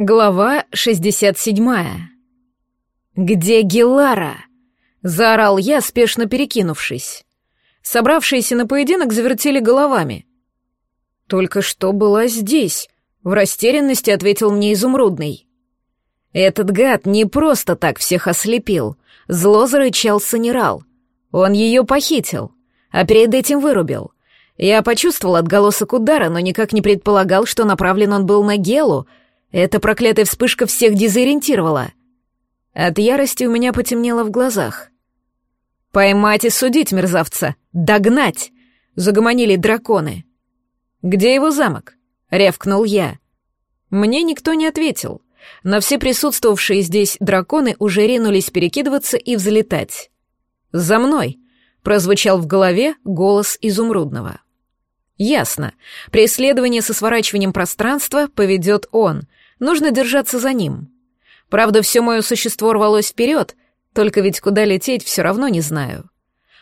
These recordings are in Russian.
Глава 67. «Где Гелара?» — заорал я, спешно перекинувшись. Собравшиеся на поединок завертели головами. «Только что была здесь», — в растерянности ответил мне Изумрудный. «Этот гад не просто так всех ослепил», — зло зарычал Санерал. «Он ее похитил, а перед этим вырубил. Я почувствовал отголосок удара, но никак не предполагал, что направлен он был на Гелу — эта проклятая вспышка всех дезориентировала. От ярости у меня потемнело в глазах. «Поймать и судить мерзавца! Догнать!» — загомонили драконы. «Где его замок?» — рявкнул я. Мне никто не ответил, но все присутствовавшие здесь драконы уже ринулись перекидываться и взлетать. «За мной!» — прозвучал в голове голос изумрудного. «Ясно. Преследование со сворачиванием пространства поведет он, Нужно держаться за ним. Правда, все мое существо рвалось вперед, только ведь куда лететь все равно не знаю.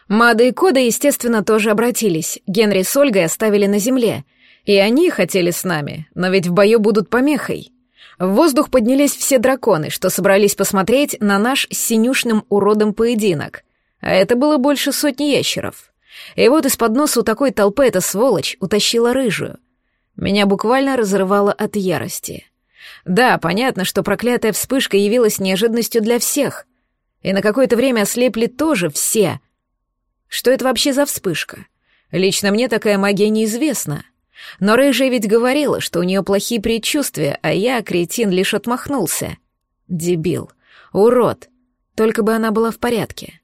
Мада и Кода, естественно, тоже обратились. Генри с Ольгой оставили на земле. И они хотели с нами, но ведь в бою будут помехой. В воздух поднялись все драконы, что собрались посмотреть на наш с синюшным уродом поединок. А это было больше сотни ящеров. И вот из-под носа у такой толпы эта сволочь утащила рыжую. Меня буквально разрывало от ярости. Да, понятно, что проклятая вспышка явилась неожиданностью для всех. И на какое-то время ослепли тоже все. Что это вообще за вспышка? Лично мне такая магия неизвестна. Но Рыжая ведь говорила, что у нее плохие предчувствия, а я, кретин, лишь отмахнулся. Дебил. Урод. Только бы она была в порядке.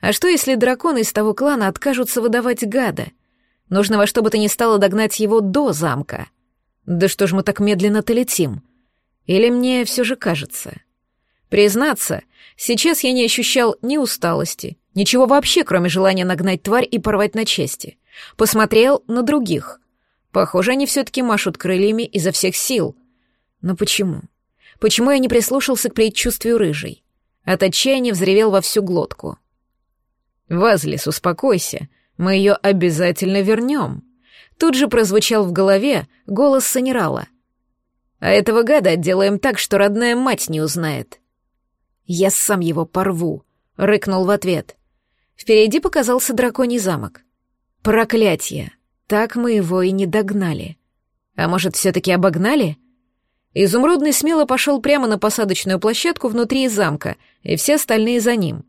А что, если драконы из того клана откажутся выдавать гада? Нужно во что бы то ни стало догнать его до замка. Да что ж мы так медленно-то летим? Или мне все же кажется? Признаться, сейчас я не ощущал ни усталости, ничего вообще, кроме желания нагнать тварь и порвать на части. Посмотрел на других. Похоже, они все-таки машут крыльями изо всех сил. Но почему? Почему я не прислушался к предчувствию рыжей? От отчаяния взревел во всю глотку. «Вазлис, успокойся, мы ее обязательно вернем». Тут же прозвучал в голове голос Санерала — а этого гада отделаем так, что родная мать не узнает. Я сам его порву, рыкнул в ответ. Впереди показался драконий замок. Проклятье! Так мы его и не догнали. А может, все-таки обогнали? Изумрудный смело пошел прямо на посадочную площадку внутри замка, и все остальные за ним.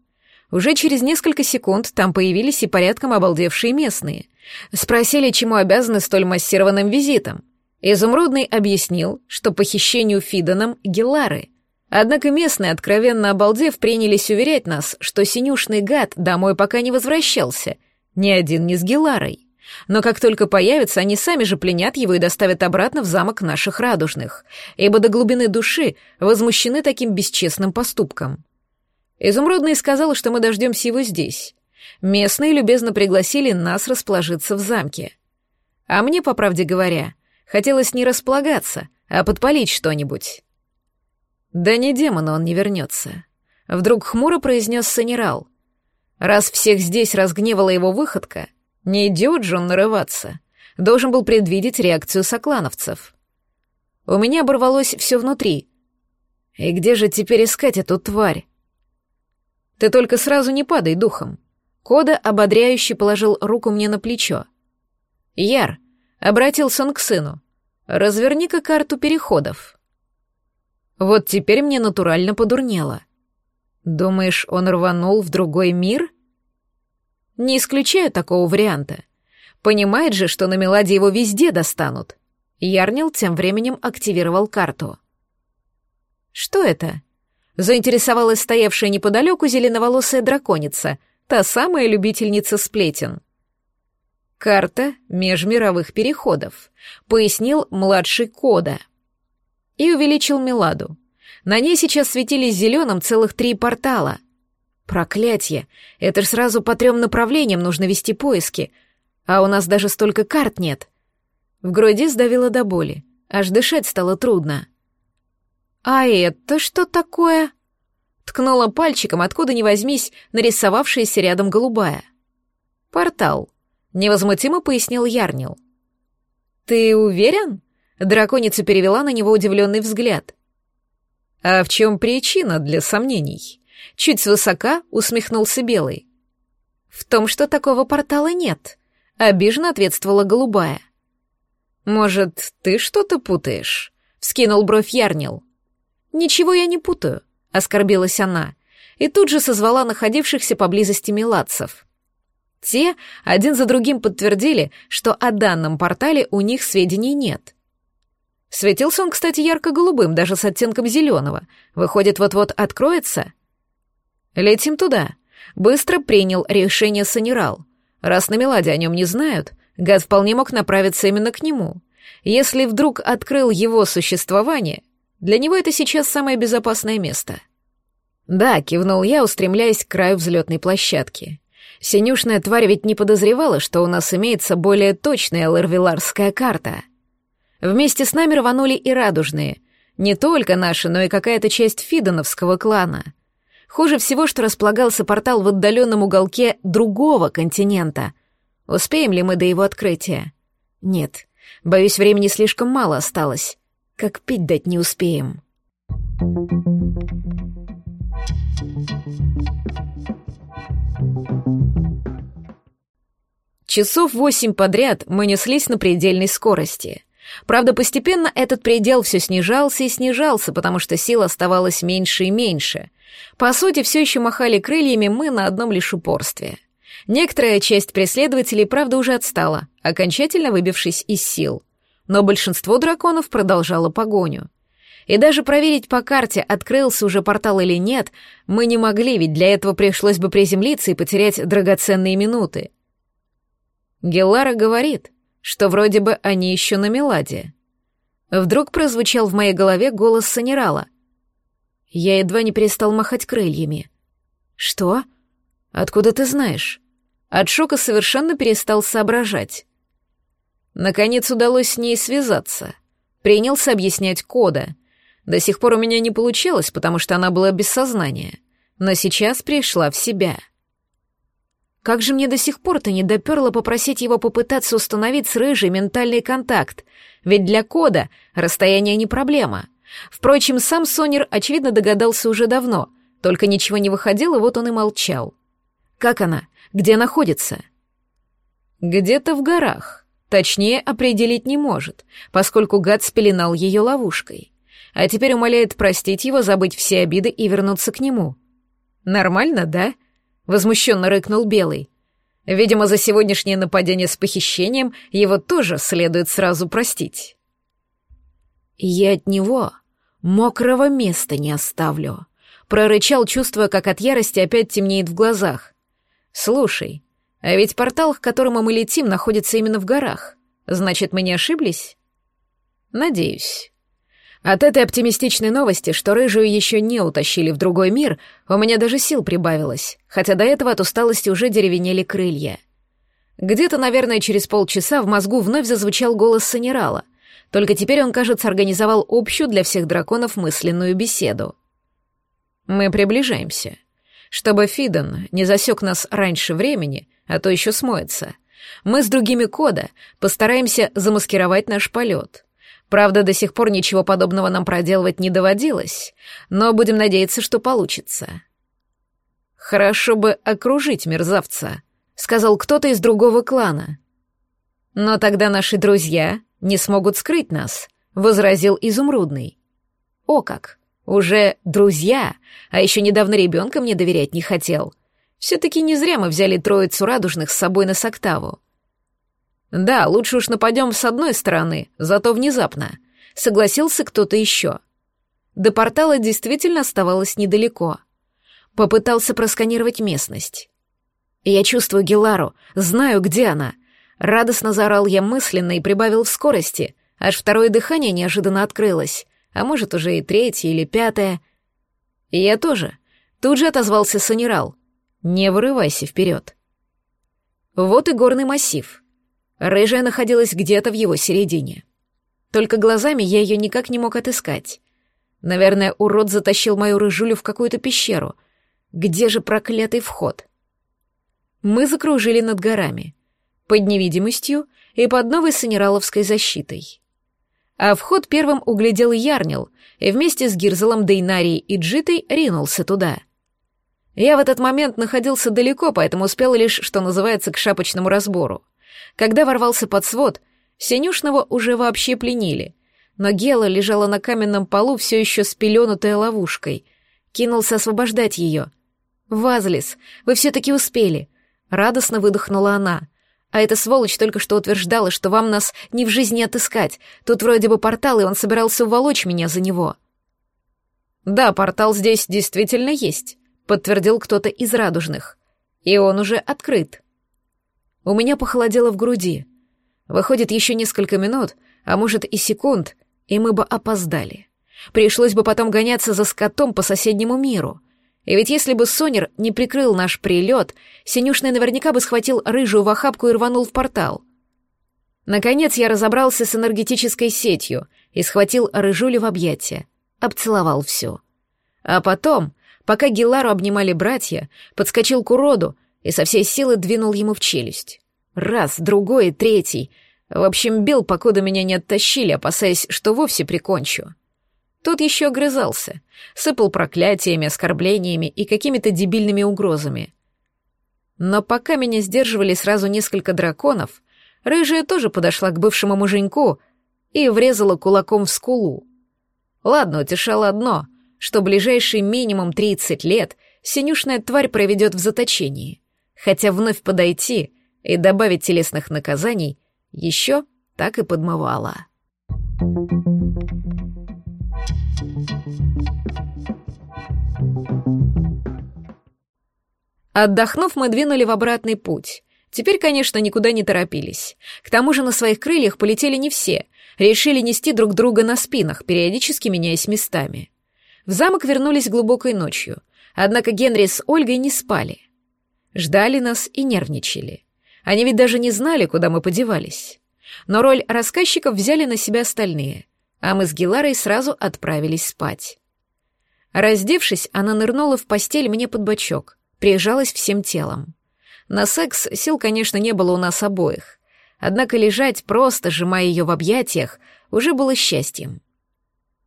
Уже через несколько секунд там появились и порядком обалдевшие местные. Спросили, чему обязаны столь массированным визитом. Изумрудный объяснил, что похищению Фиданом Гелары. Однако местные, откровенно обалдев, принялись уверять нас, что синюшный гад домой пока не возвращался, ни один не с Геларой. Но как только появится, они сами же пленят его и доставят обратно в замок наших радужных, ибо до глубины души возмущены таким бесчестным поступком. Изумрудный сказал, что мы дождемся его здесь. Местные любезно пригласили нас расположиться в замке. А мне, по правде говоря, Хотелось не располагаться, а подпалить что-нибудь. Да не демона он не вернется. Вдруг хмуро произнес Санерал. Раз всех здесь разгневала его выходка, не идет же он нарываться. Должен был предвидеть реакцию соклановцев. У меня оборвалось все внутри. И где же теперь искать эту тварь? Ты только сразу не падай духом. Кода ободряюще положил руку мне на плечо. Яр, Обратился он к сыну. «Разверни-ка карту переходов». Вот теперь мне натурально подурнело. Думаешь, он рванул в другой мир? Не исключаю такого варианта. Понимает же, что на Меладе его везде достанут. Ярнил тем временем активировал карту. «Что это?» Заинтересовалась стоявшая неподалеку зеленоволосая драконица, та самая любительница сплетен. «Карта межмировых переходов», — пояснил младший Кода. И увеличил Меладу. На ней сейчас светились зеленым целых три портала. Проклятье! Это ж сразу по трем направлениям нужно вести поиски, а у нас даже столько карт нет. В груди сдавило до боли, аж дышать стало трудно. «А это что такое?» Ткнула пальчиком, откуда ни возьмись, нарисовавшаяся рядом голубая. «Портал», невозмутимо пояснил Ярнил. «Ты уверен?» Драконица перевела на него удивленный взгляд. А в чем причина для сомнений? Чуть свысока усмехнулся Белый. В том, что такого портала нет, обиженно ответствовала Голубая. Может, ты что-то путаешь? Вскинул бровь Ярнил. Ничего я не путаю, оскорбилась она, и тут же созвала находившихся поблизости миладцев. Те один за другим подтвердили, что о данном портале у них сведений нет. Светился он, кстати, ярко-голубым, даже с оттенком зеленого. Выходит, вот-вот откроется? Летим туда. Быстро принял решение Санерал. Раз на Меладе о нем не знают, гад вполне мог направиться именно к нему. Если вдруг открыл его существование, для него это сейчас самое безопасное место. Да, кивнул я, устремляясь к краю взлетной площадки. Синюшная тварь ведь не подозревала, что у нас имеется более точная ларвиларская карта. Вместе с нами рванули и радужные. Не только наши, но и какая-то часть фидоновского клана. Хуже всего, что располагался портал в отдаленном уголке другого континента. Успеем ли мы до его открытия? Нет. Боюсь, времени слишком мало осталось. Как пить дать не успеем. Часов восемь подряд мы неслись на предельной скорости. Правда, постепенно этот предел все снижался и снижался, потому что сил оставалось меньше и меньше. По сути, все еще махали крыльями мы на одном лишь упорстве. Некоторая часть преследователей, правда, уже отстала, окончательно выбившись из сил. Но большинство драконов продолжало погоню. И даже проверить по карте, открылся уже портал или нет, мы не могли, ведь для этого пришлось бы приземлиться и потерять драгоценные минуты. Геллара говорит, что вроде бы они еще на Меладе. Вдруг прозвучал в моей голове голос Санерала. Я едва не перестал махать крыльями. «Что? Откуда ты знаешь?» От шока совершенно перестал соображать. Наконец удалось с ней связаться. Принялся объяснять кода. До сих пор у меня не получилось, потому что она была без сознания. Но сейчас пришла в себя — как же мне до сих пор-то не доперло попросить его попытаться установить с Рыжей ментальный контакт? Ведь для кода расстояние не проблема. Впрочем, сам Сонер, очевидно, догадался уже давно, только ничего не выходило, вот он и молчал. Как она? Где находится? Где-то в горах. Точнее, определить не может, поскольку гад спеленал ее ловушкой. А теперь умоляет простить его, забыть все обиды и вернуться к нему. Нормально, да? — возмущенно рыкнул Белый. Видимо, за сегодняшнее нападение с похищением его тоже следует сразу простить. Я от него мокрого места не оставлю, прорычал, чувствуя, как от ярости опять темнеет в глазах. Слушай, а ведь портал, к которому мы летим, находится именно в горах. Значит, мы не ошиблись? Надеюсь. От этой оптимистичной новости, что рыжую еще не утащили в другой мир, у меня даже сил прибавилось, хотя до этого от усталости уже деревенели крылья. Где-то, наверное, через полчаса в мозгу вновь зазвучал голос Санерала, только теперь он, кажется, организовал общую для всех драконов мысленную беседу. «Мы приближаемся. Чтобы Фиден не засек нас раньше времени, а то еще смоется, мы с другими кода постараемся замаскировать наш полет». Правда, до сих пор ничего подобного нам проделывать не доводилось, но будем надеяться, что получится. Хорошо бы окружить мерзавца, сказал кто-то из другого клана. Но тогда наши друзья не смогут скрыть нас, возразил изумрудный. О как! Уже друзья, а еще недавно ребенка мне доверять не хотел. Все-таки не зря мы взяли троицу радужных с собой на Соктаву. «Да, лучше уж нападем с одной стороны, зато внезапно», — согласился кто-то еще. До портала действительно оставалось недалеко. Попытался просканировать местность. «Я чувствую Гелару, знаю, где она». Радостно заорал я мысленно и прибавил в скорости, аж второе дыхание неожиданно открылось, а может, уже и третье или пятое. И я тоже. Тут же отозвался Санерал. «Не вырывайся вперед». Вот и горный массив — Рыжая находилась где-то в его середине. Только глазами я ее никак не мог отыскать. Наверное, урод затащил мою рыжулю в какую-то пещеру. Где же проклятый вход? Мы закружили над горами, под невидимостью и под новой санераловской защитой. А вход первым углядел Ярнил, и вместе с Гирзелом, Дейнарией и Джитой ринулся туда. Я в этот момент находился далеко, поэтому успел лишь, что называется, к шапочному разбору. Когда ворвался под свод, Синюшного уже вообще пленили, но Гела лежала на каменном полу, все еще спеленутая ловушкой. Кинулся освобождать ее. «Вазлис, вы все-таки успели!» Радостно выдохнула она. А эта сволочь только что утверждала, что вам нас не в жизни отыскать. Тут вроде бы портал, и он собирался уволочь меня за него. Да, портал здесь действительно есть, подтвердил кто-то из радужных. И он уже открыт. У меня похолодело в груди. Выходит, еще несколько минут, а может и секунд, и мы бы опоздали. Пришлось бы потом гоняться за скотом по соседнему миру — и ведь если бы Сонер не прикрыл наш прилет, Синюшный наверняка бы схватил рыжую в охапку и рванул в портал. Наконец я разобрался с энергетической сетью и схватил рыжулю в объятия, обцеловал все. А потом, пока Гелару обнимали братья, подскочил к уроду и со всей силы двинул ему в челюсть. Раз, другой, третий. В общем, бил, покуда меня не оттащили, опасаясь, что вовсе прикончу. Тот еще огрызался, сыпал проклятиями, оскорблениями и какими-то дебильными угрозами. Но пока меня сдерживали сразу несколько драконов, рыжая тоже подошла к бывшему муженьку и врезала кулаком в скулу. Ладно, утешало одно, что ближайший минимум 30 лет синюшная тварь проведет в заточении, хотя вновь подойти и добавить телесных наказаний еще так и you. Отдохнув, мы двинули в обратный путь. Теперь, конечно, никуда не торопились. К тому же на своих крыльях полетели не все, решили нести друг друга на спинах, периодически меняясь местами. В замок вернулись глубокой ночью, однако Генри с Ольгой не спали. Ждали нас и нервничали. Они ведь даже не знали, куда мы подевались. Но роль рассказчиков взяли на себя остальные, а мы с Геларой сразу отправились спать. Раздевшись, она нырнула в постель мне под бочок, прижалась всем телом. На секс сил, конечно, не было у нас обоих, однако лежать, просто сжимая ее в объятиях, уже было счастьем.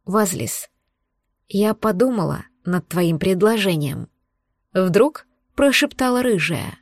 «Вазлис, я подумала над твоим предложением», — вдруг прошептала рыжая.